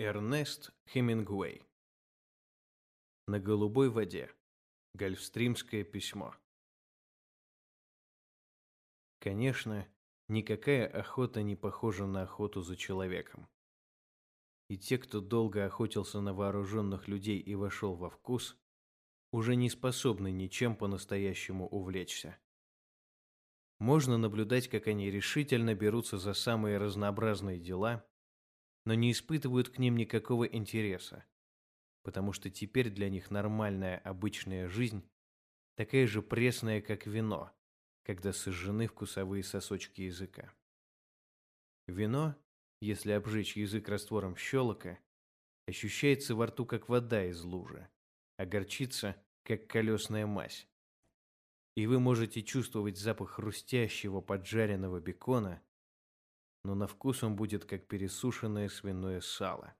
Эрнест Хемингуэй. На голубой воде. Гольфстримское письмо. Конечно, никакая охота не похожа на охоту за человеком. И те, кто долго охотился на вооруженных людей и вошел во вкус, уже не способны ничем по-настоящему увлечься. Можно наблюдать, как они решительно берутся за самые разнообразные дела – но не испытывают к ним никакого интереса, потому что теперь для них нормальная обычная жизнь такая же пресная, как вино, когда сожжены вкусовые сосочки языка. Вино, если обжечь язык раствором щелока, ощущается во рту как вода из лужи, а горчица как колесная мазь. И вы можете чувствовать запах хрустящего поджаренного бекона но на вкус он будет как пересушенное свиное сало.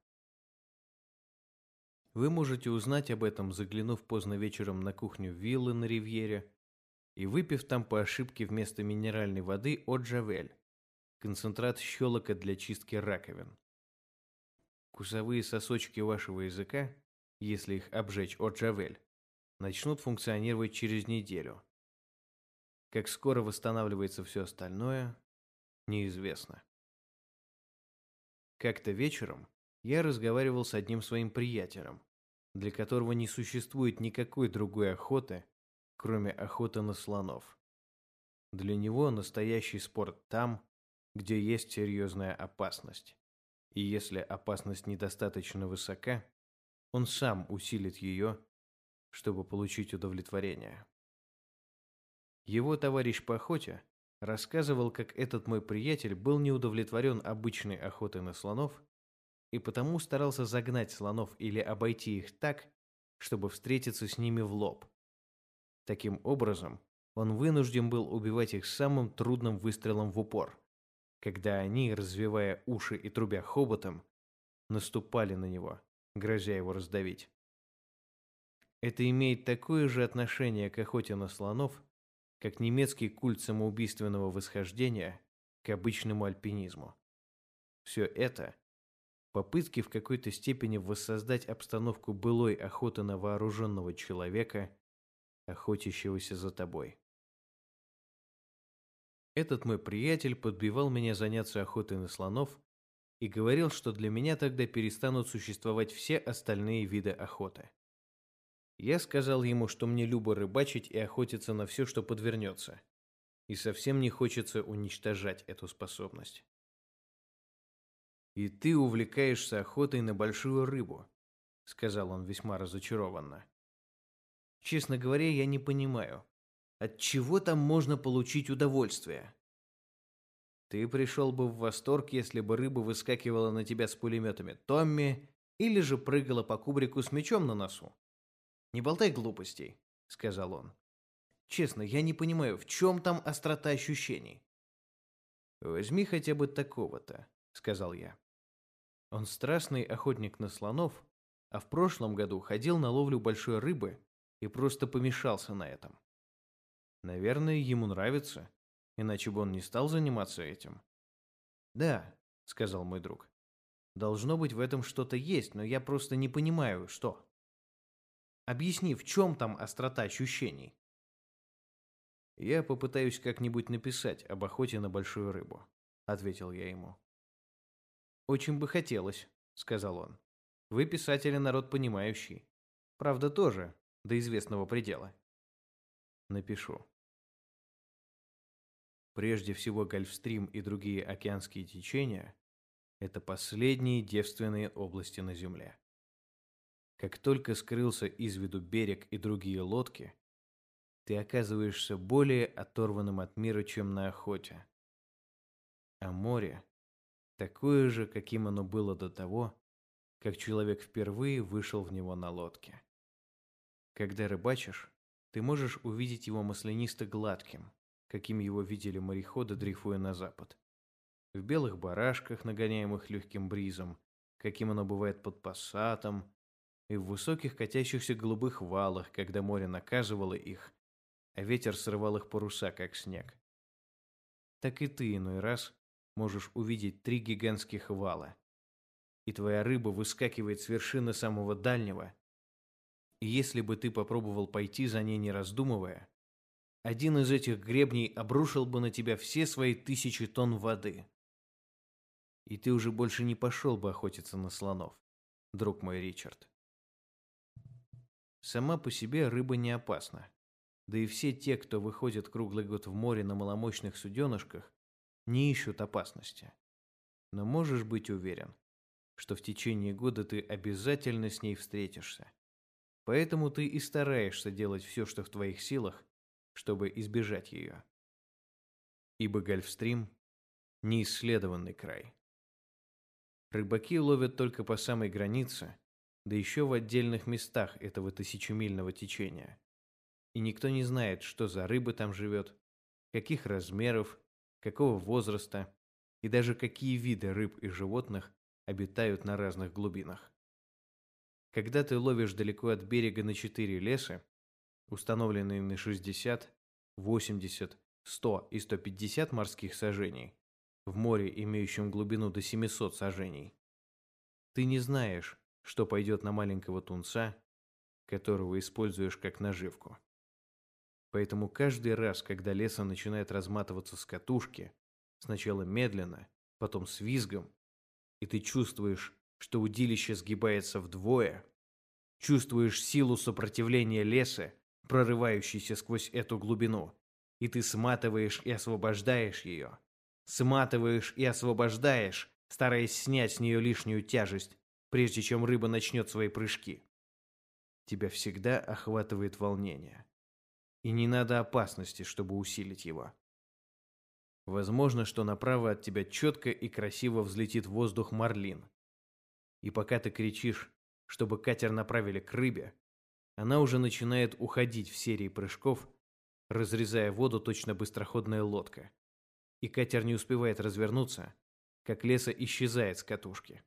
Вы можете узнать об этом, заглянув поздно вечером на кухню виллы на Ривьере и выпив там по ошибке вместо минеральной воды от Джавель, концентрат щелока для чистки раковин. Вкусовые сосочки вашего языка, если их обжечь от Джавель, начнут функционировать через неделю. Как скоро восстанавливается все остальное, неизвестно. Как-то вечером я разговаривал с одним своим приятелем, для которого не существует никакой другой охоты, кроме охоты на слонов. Для него настоящий спорт там, где есть серьезная опасность. И если опасность недостаточно высока, он сам усилит ее, чтобы получить удовлетворение. Его товарищ по охоте рассказывал, как этот мой приятель был не удовлетворен обычной охотой на слонов и потому старался загнать слонов или обойти их так, чтобы встретиться с ними в лоб. Таким образом, он вынужден был убивать их самым трудным выстрелом в упор, когда они, развивая уши и трубя хоботом, наступали на него, грозя его раздавить. Это имеет такое же отношение к охоте на слонов, как немецкий культ самоубийственного восхождения к обычному альпинизму. Все это – попытки в какой-то степени воссоздать обстановку былой охоты на вооруженного человека, охотящегося за тобой. Этот мой приятель подбивал меня заняться охотой на слонов и говорил, что для меня тогда перестанут существовать все остальные виды охоты. Я сказал ему, что мне любо рыбачить и охотиться на все, что подвернется. И совсем не хочется уничтожать эту способность. «И ты увлекаешься охотой на большую рыбу», — сказал он весьма разочарованно. «Честно говоря, я не понимаю, от чего там можно получить удовольствие?» Ты пришел бы в восторг, если бы рыба выскакивала на тебя с пулеметами Томми или же прыгала по кубрику с мечом на носу. «Не болтай глупостей», — сказал он. «Честно, я не понимаю, в чем там острота ощущений?» «Возьми хотя бы такого-то», — сказал я. Он страстный охотник на слонов, а в прошлом году ходил на ловлю большой рыбы и просто помешался на этом. Наверное, ему нравится, иначе бы он не стал заниматься этим. «Да», — сказал мой друг. «Должно быть, в этом что-то есть, но я просто не понимаю, что». Объясни, в чем там острота ощущений? Я попытаюсь как-нибудь написать об охоте на большую рыбу, ответил я ему. Очень бы хотелось, сказал он. Вы писатели народ понимающий. Правда тоже, до известного предела. Напишу. Прежде всего, Гольфстрим и другие океанские течения – это последние девственные области на Земле. Как только скрылся из виду берег и другие лодки, ты оказываешься более оторванным от мира, чем на охоте. А море такое же, каким оно было до того, как человек впервые вышел в него на лодке. Когда рыбачишь, ты можешь увидеть его маслянисто-гладким, каким его видели мореходы, дрейфуя на запад. В белых барашках, нагоняемых легким бризом, каким оно бывает под пассатом, и в высоких катящихся голубых валах, когда море наказывало их, а ветер срывал их паруса, как снег. Так и ты иной раз можешь увидеть три гигантских вала. и твоя рыба выскакивает с вершины самого дальнего, и если бы ты попробовал пойти за ней не раздумывая, один из этих гребней обрушил бы на тебя все свои тысячи тонн воды. И ты уже больше не пошел бы охотиться на слонов, друг мой Ричард. Сама по себе рыба не опасна. Да и все те, кто выходит круглый год в море на маломощных суденышках, не ищут опасности. Но можешь быть уверен, что в течение года ты обязательно с ней встретишься. Поэтому ты и стараешься делать все, что в твоих силах, чтобы избежать ее. Ибо Гольфстрим – неисследованный край. Рыбаки ловят только по самой границе, да еще в отдельных местах этого тысячемильного течения. И никто не знает, что за рыба там живет, каких размеров, какого возраста и даже какие виды рыб и животных обитают на разных глубинах. Когда ты ловишь далеко от берега на четыре леса, установленные на 60, 80, 100 и 150 морских сажений, в море, имеющем глубину до 700 сажений, ты не знаешь, что пойдет на маленького тунца, которого используешь как наживку. Поэтому каждый раз, когда леса начинает разматываться с катушки, сначала медленно, потом с визгом, и ты чувствуешь, что удилище сгибается вдвое, чувствуешь силу сопротивления леса, прорывающейся сквозь эту глубину, и ты сматываешь и освобождаешь ее. Сматываешь и освобождаешь, стараясь снять с нее лишнюю тяжесть, прежде чем рыба начнет свои прыжки. Тебя всегда охватывает волнение. И не надо опасности, чтобы усилить его. Возможно, что направо от тебя четко и красиво взлетит в воздух марлин. И пока ты кричишь, чтобы катер направили к рыбе, она уже начинает уходить в серии прыжков, разрезая воду точно быстроходная лодка. И катер не успевает развернуться, как леса исчезает с катушки.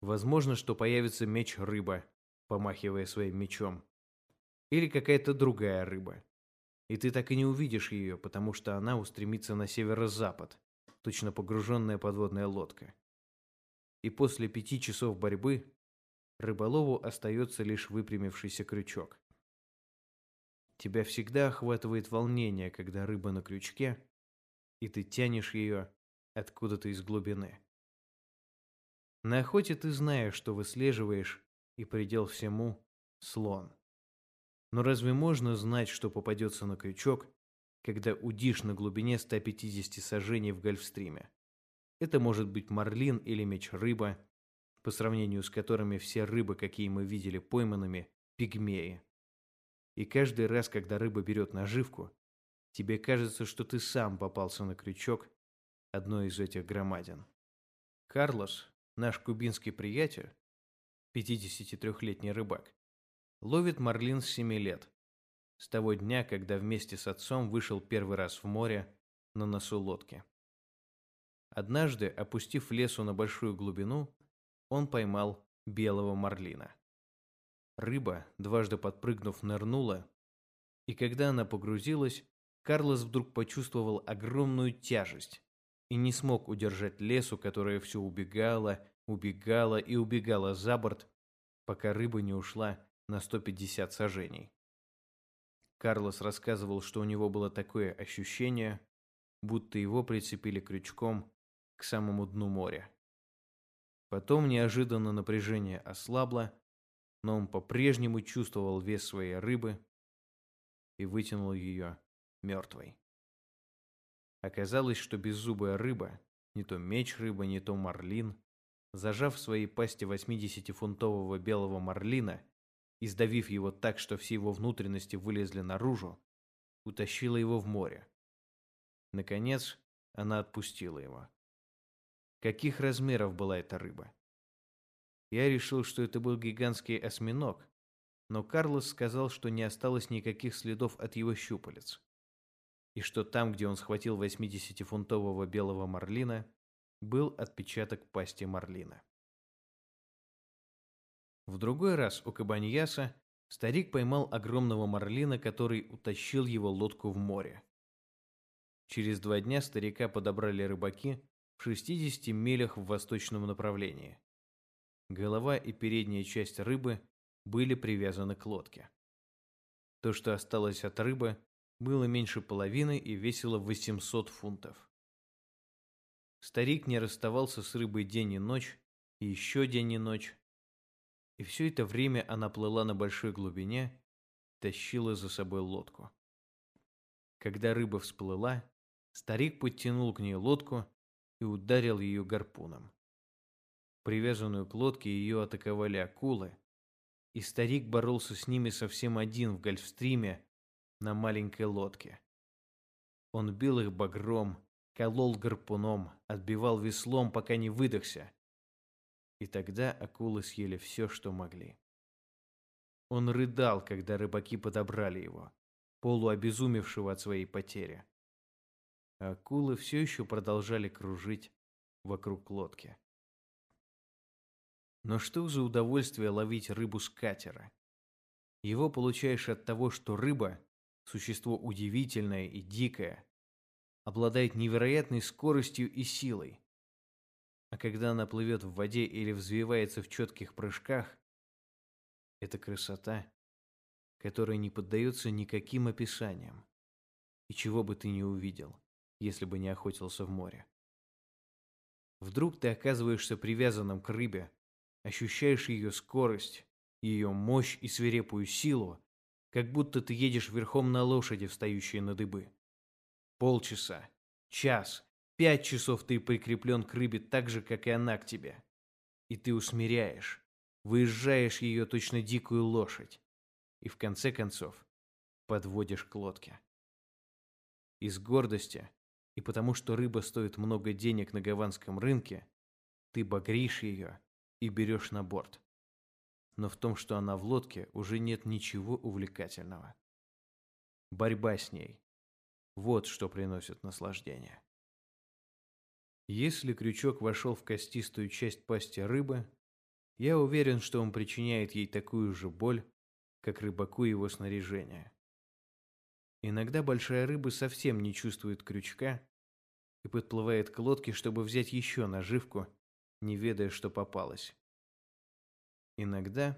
Возможно, что появится меч-рыба, помахивая своим мечом. Или какая-то другая рыба, и ты так и не увидишь ее, потому что она устремится на северо-запад, точно погруженная подводная лодка. И после пяти часов борьбы рыболову остается лишь выпрямившийся крючок. Тебя всегда охватывает волнение, когда рыба на крючке, и ты тянешь ее откуда-то из глубины. На охоте ты знаешь, что выслеживаешь, и предел всему – слон. Но разве можно знать, что попадется на крючок, когда удишь на глубине 150 сажений в гольфстриме? Это может быть марлин или меч-рыба, по сравнению с которыми все рыбы, какие мы видели пойманными, пигмеи. И каждый раз, когда рыба берет наживку, тебе кажется, что ты сам попался на крючок одной из этих громадин. Карлос, наш кубинский приятель, 53-летний рыбак, Ловит марлин с семи лет. С того дня, когда вместе с отцом вышел первый раз в море на носу лодки. Однажды, опустив лесу на большую глубину, он поймал белого марлина. Рыба, дважды подпрыгнув, нырнула, и когда она погрузилась, Карлос вдруг почувствовал огромную тяжесть и не смог удержать лесу, которая все убегала, убегала и убегала за борт, пока рыба не ушла на 150 сажений. Карлос рассказывал, что у него было такое ощущение, будто его прицепили крючком к самому дну моря. Потом неожиданно напряжение ослабло, но он по-прежнему чувствовал вес своей рыбы и вытянул ее мертвой. Оказалось, что беззубая рыба, не то меч рыба, не то марлин, зажав в своей пасти 80-фунтового белого марлина, и, сдавив его так, что все его внутренности вылезли наружу, утащила его в море. Наконец, она отпустила его. Каких размеров была эта рыба? Я решил, что это был гигантский осьминог, но Карлос сказал, что не осталось никаких следов от его щупалец. И что там, где он схватил 80-фунтового белого марлина, был отпечаток пасти марлина. В другой раз у Кабаньяса старик поймал огромного марлина, который утащил его лодку в море. Через два дня старика подобрали рыбаки в 60 милях в восточном направлении, Голова и передняя часть рыбы были привязаны к лодке. То, что осталось от рыбы, было меньше половины и весило 800 фунтов. Старик не расставался с рыбой день и ночь, и еще день и ночь. И все это время она плыла на большой глубине, тащила за собой лодку. Когда рыба всплыла, старик подтянул к ней лодку и ударил ее гарпуном. Привязанную к лодке ее атаковали акулы, и старик боролся с ними совсем один в гольфстриме на маленькой лодке. Он бил их багром, колол гарпуном, отбивал веслом, пока не выдохся. И тогда акулы съели все, что могли. Он рыдал, когда рыбаки подобрали его, полуобезумевшего от своей потери. А акулы все еще продолжали кружить вокруг лодки. Но что за удовольствие ловить рыбу с катера? Его получаешь от того, что рыба – существо удивительное и дикое, обладает невероятной скоростью и силой. А когда она плывет в воде или взвивается в четких прыжках, это красота, которая не поддается никаким описаниям. И чего бы ты не увидел, если бы не охотился в море. Вдруг ты оказываешься привязанным к рыбе, ощущаешь ее скорость, ее мощь и свирепую силу, как будто ты едешь верхом на лошади, встающей на дыбы. Полчаса, час, пять часов ты прикреплен к рыбе так же, как и она к тебе. И ты усмиряешь, выезжаешь ее точно дикую лошадь. И в конце концов подводишь к лодке. Из гордости и потому что рыба стоит много денег на гаванском рынке, ты багришь ее и берешь на борт. Но в том, что она в лодке, уже нет ничего увлекательного. Борьба с ней. Вот что приносит наслаждение. Если крючок вошел в костистую часть пасти рыбы, я уверен, что он причиняет ей такую же боль, как рыбаку его снаряжение. Иногда большая рыба совсем не чувствует крючка и подплывает к лодке, чтобы взять еще наживку не ведая, что попалось. Иногда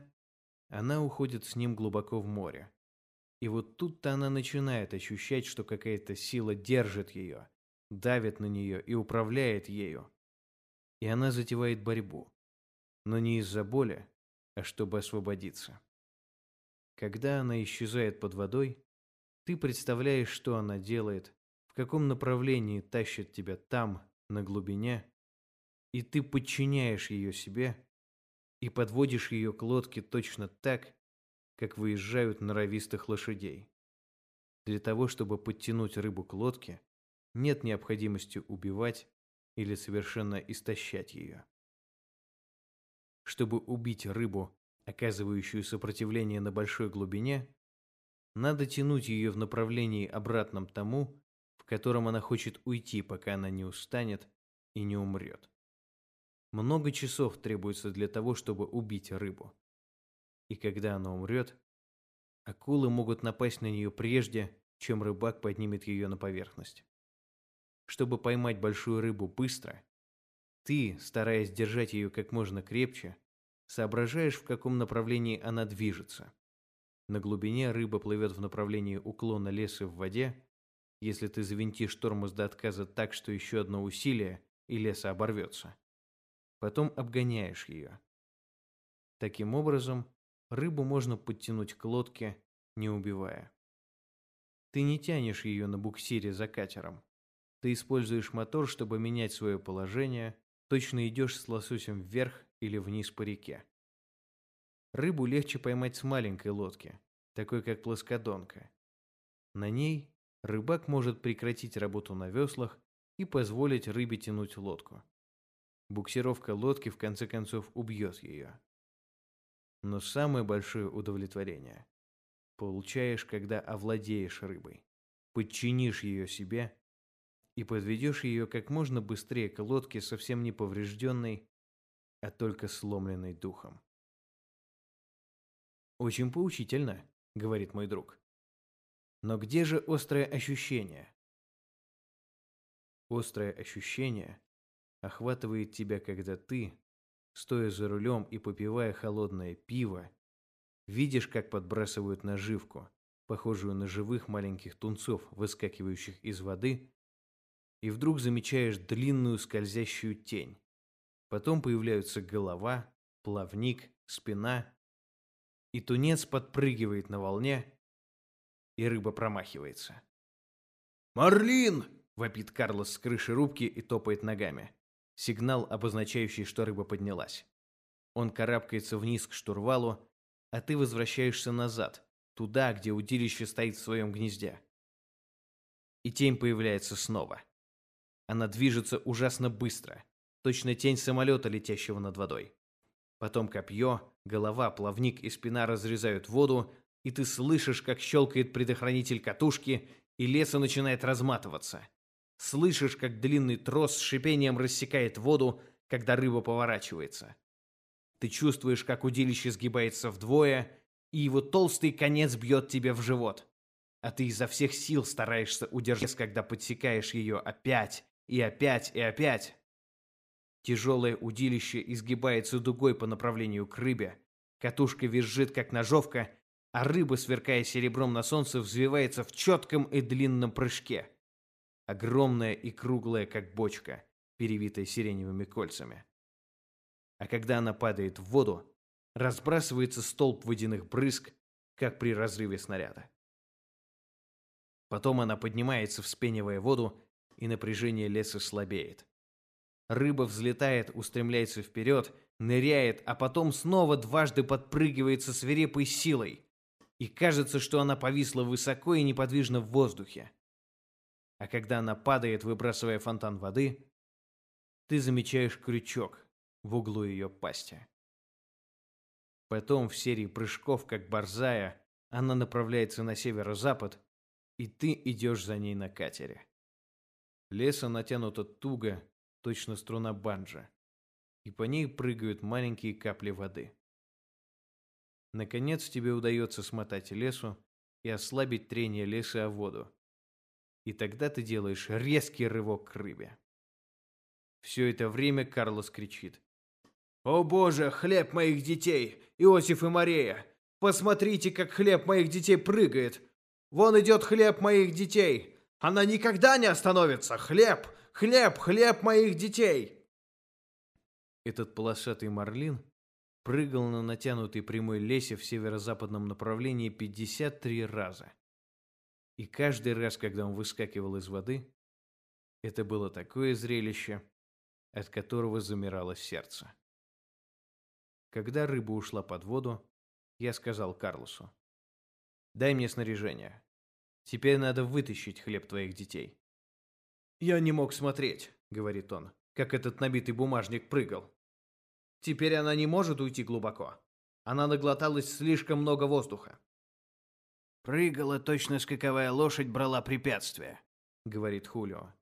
она уходит с ним глубоко в море. И вот тут-то она начинает ощущать, что какая-то сила держит ее, давит на нее и управляет ею. И она затевает борьбу. Но не из-за боли, а чтобы освободиться. Когда она исчезает под водой, ты представляешь, что она делает, в каком направлении тащит тебя там, на глубине, и ты подчиняешь ее себе и подводишь ее к лодке точно так, как выезжают норовистых лошадей. Для того, чтобы подтянуть рыбу к лодке, нет необходимости убивать или совершенно истощать ее. Чтобы убить рыбу, оказывающую сопротивление на большой глубине, надо тянуть ее в направлении обратном тому, в котором она хочет уйти, пока она не устанет и не умрет. Много часов требуется для того, чтобы убить рыбу. И когда она умрет, акулы могут напасть на нее прежде, чем рыбак поднимет ее на поверхность. Чтобы поймать большую рыбу быстро, ты, стараясь держать ее как можно крепче, соображаешь, в каком направлении она движется. На глубине рыба плывет в направлении уклона леса в воде. Если ты завинтишь тормоз до отказа так, что еще одно усилие, и леса оборвется потом обгоняешь ее. Таким образом, рыбу можно подтянуть к лодке, не убивая. Ты не тянешь ее на буксире за катером. Ты используешь мотор, чтобы менять свое положение, точно идешь с лососем вверх или вниз по реке. Рыбу легче поймать с маленькой лодки, такой как плоскодонка. На ней рыбак может прекратить работу на веслах и позволить рыбе тянуть лодку. Буксировка лодки в конце концов убьет ее. Но самое большое удовлетворение получаешь, когда овладеешь рыбой, подчинишь ее себе и подведешь ее как можно быстрее к лодке совсем не поврежденной, а только сломленной духом. «Очень поучительно», — говорит мой друг. «Но где же острое ощущение?» Острое ощущение охватывает тебя, когда ты, стоя за рулем и попивая холодное пиво, видишь, как подбрасывают наживку, похожую на живых маленьких тунцов, выскакивающих из воды, и вдруг замечаешь длинную скользящую тень. Потом появляются голова, плавник, спина, и тунец подпрыгивает на волне, и рыба промахивается. «Марлин!» — вопит Карлос с крыши рубки и топает ногами. Сигнал, обозначающий, что рыба поднялась. Он карабкается вниз к штурвалу, а ты возвращаешься назад, туда, где удилище стоит в своем гнезде. И тень появляется снова. Она движется ужасно быстро, точно тень самолета, летящего над водой. Потом копье, голова, плавник и спина разрезают воду, и ты слышишь, как щелкает предохранитель катушки, и леса начинает разматываться. Слышишь, как длинный трос с шипением рассекает воду, когда рыба поворачивается. Ты чувствуешь, как удилище сгибается вдвое, и его толстый конец бьет тебе в живот. А ты изо всех сил стараешься удержать, когда подсекаешь ее опять и опять и опять. Тяжелое удилище изгибается дугой по направлению к рыбе. Катушка визжит, как ножовка, а рыба, сверкая серебром на солнце, взвивается в четком и длинном прыжке. Огромная и круглая, как бочка, перевитая сиреневыми кольцами. А когда она падает в воду, разбрасывается столб водяных брызг, как при разрыве снаряда. Потом она поднимается, вспенивая воду, и напряжение леса слабеет. Рыба взлетает, устремляется вперед, ныряет, а потом снова дважды подпрыгивает со свирепой силой. И кажется, что она повисла высоко и неподвижно в воздухе. А когда она падает, выбрасывая фонтан воды, ты замечаешь крючок в углу ее пасти. Потом в серии прыжков, как борзая, она направляется на северо-запад, и ты идешь за ней на катере. Леса натянута туго, точно струна банджа, и по ней прыгают маленькие капли воды. Наконец тебе удается смотать лесу и ослабить трение леса о воду. И тогда ты делаешь резкий рывок к рыбе. Все это время Карлос кричит. «О боже, хлеб моих детей! Иосиф и Мария! Посмотрите, как хлеб моих детей прыгает! Вон идет хлеб моих детей! Она никогда не остановится! Хлеб! Хлеб! Хлеб моих детей!» Этот полосатый марлин прыгал на натянутой прямой лесе в северо-западном направлении 53 раза. И каждый раз, когда он выскакивал из воды, это было такое зрелище, от которого замирало сердце. Когда рыба ушла под воду, я сказал Карлосу, «Дай мне снаряжение. Теперь надо вытащить хлеб твоих детей». «Я не мог смотреть», — говорит он, «как этот набитый бумажник прыгал. Теперь она не может уйти глубоко. Она наглоталась слишком много воздуха». «Прыгала точно скаковая лошадь брала препятствия», — говорит Хулио.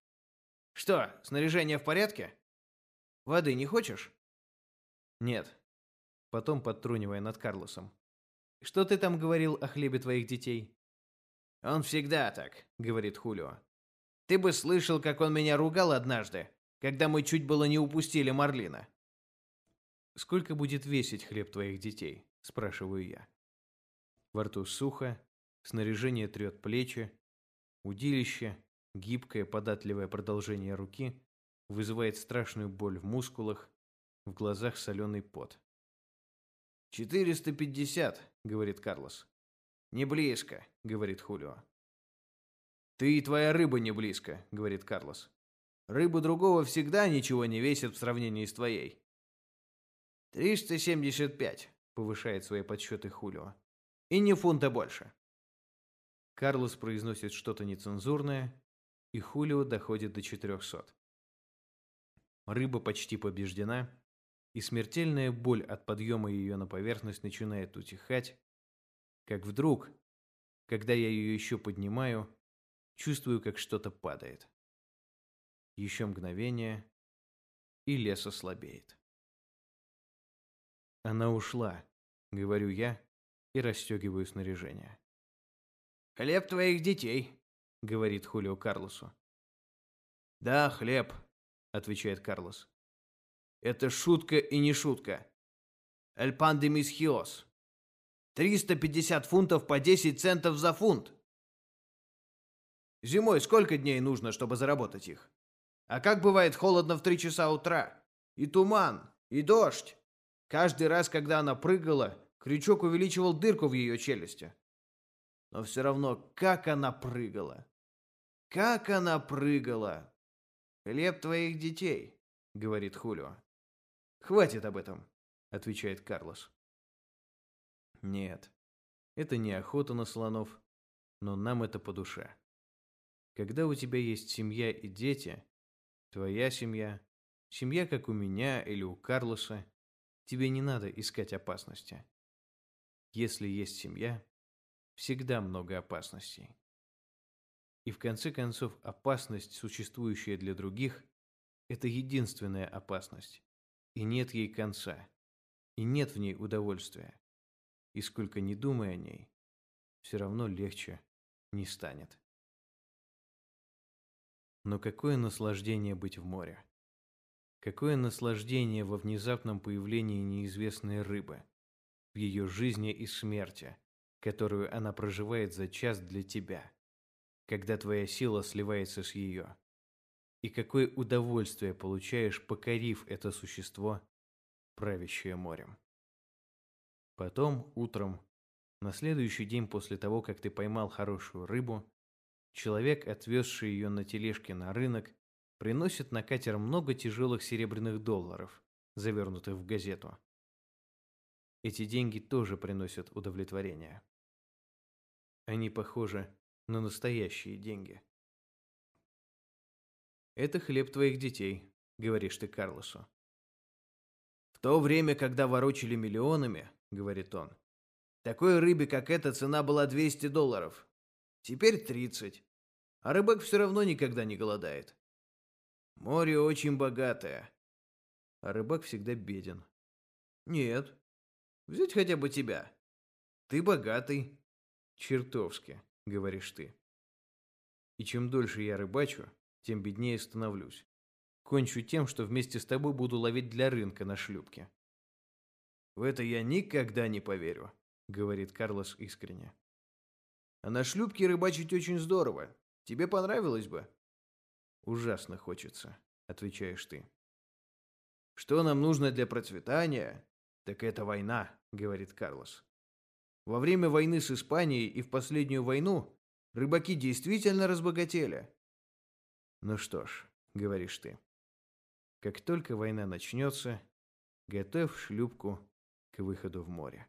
«Что, снаряжение в порядке? Воды не хочешь?» «Нет». Потом подтрунивая над Карлосом. «Что ты там говорил о хлебе твоих детей?» «Он всегда так», — говорит Хулио. Ты бы слышал, как он меня ругал однажды, когда мы чуть было не упустили Марлина. Сколько будет весить хлеб твоих детей? спрашиваю я. Во рту сухо, снаряжение трет плечи, удилище, гибкое податливое продолжение руки, вызывает страшную боль в мускулах, в глазах соленый пот. «Четыреста пятьдесят», — говорит Карлос. «Не близко», — говорит Хулио. «Ты и твоя рыба не близко», — говорит Карлос. «Рыба другого всегда ничего не весит в сравнении с твоей». «Триста семьдесят пять», — повышает свои подсчеты Хулио. «И не фунта больше». Карлос произносит что-то нецензурное, и Хулио доходит до четырехсот. Рыба почти побеждена, и смертельная боль от подъема ее на поверхность начинает утихать, как вдруг, когда я ее еще поднимаю, Чувствую, как что-то падает. Еще мгновение, и лес ослабеет. Она ушла, говорю я и расстегиваю снаряжение. «Хлеб твоих детей», — говорит Хулио Карлосу. «Да, хлеб», — отвечает Карлос. Это шутка и не шутка. Эль пан де мисхиос. 350 фунтов по 10 центов за фунт. Зимой сколько дней нужно, чтобы заработать их? А как бывает холодно в 3 часа утра? И туман, и дождь. Каждый раз, когда она прыгала, крючок увеличивал дырку в ее челюсти. Но все равно, как она прыгала. Как она прыгала. Хлеб твоих детей, говорит Хулио. Хватит об этом, отвечает Карлос. Нет, это не охота на слонов, но нам это по душе. Когда у тебя есть семья и дети, твоя семья, семья, как у меня или у Карлоса, тебе не надо искать опасности. Если есть семья, всегда много опасностей. И в конце концов, опасность, существующая для других, это единственная опасность. И нет ей конца. И нет в ней удовольствия. И сколько ни думай о ней, все равно легче не станет. Но какое наслаждение быть в море. Какое наслаждение во внезапном появлении неизвестной рыбы, в ее жизни и смерти, которую она проживает за час для тебя, когда твоя сила сливается с ее. И какое удовольствие получаешь, покорив это существо, правящее морем. Потом, утром, на следующий день после того, как ты поймал хорошую рыбу, человек, отвезший ее на тележке на рынок, приносит на катер много тяжелых серебряных долларов, завернутых в газету. Эти деньги тоже приносят удовлетворение. Они похожи на настоящие деньги. «Это хлеб твоих детей», — говоришь ты Карлосу. «В то время, когда ворочали миллионами», — говорит он, «такой рыбе, как эта, цена была 200 долларов. Теперь 30. А рыбак все равно никогда не голодает. Море очень богатое. А рыбак всегда беден. Нет. Взять хотя бы тебя. Ты богатый. Чертовски, говоришь ты. И чем дольше я рыбачу, тем беднее становлюсь. Кончу тем, что вместе с тобой буду ловить для рынка на шлюпке. В это я никогда не поверю, говорит Карлос искренне. А на шлюпке рыбачить очень здорово. Тебе понравилось бы? Ужасно хочется, отвечаешь ты. Что нам нужно для процветания? Так это война, говорит Карлос. Во время войны с Испанией и в последнюю войну рыбаки действительно разбогатели. Ну что ж, говоришь ты. Как только война начнется, готовь шлюпку к выходу в море.